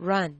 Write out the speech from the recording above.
run.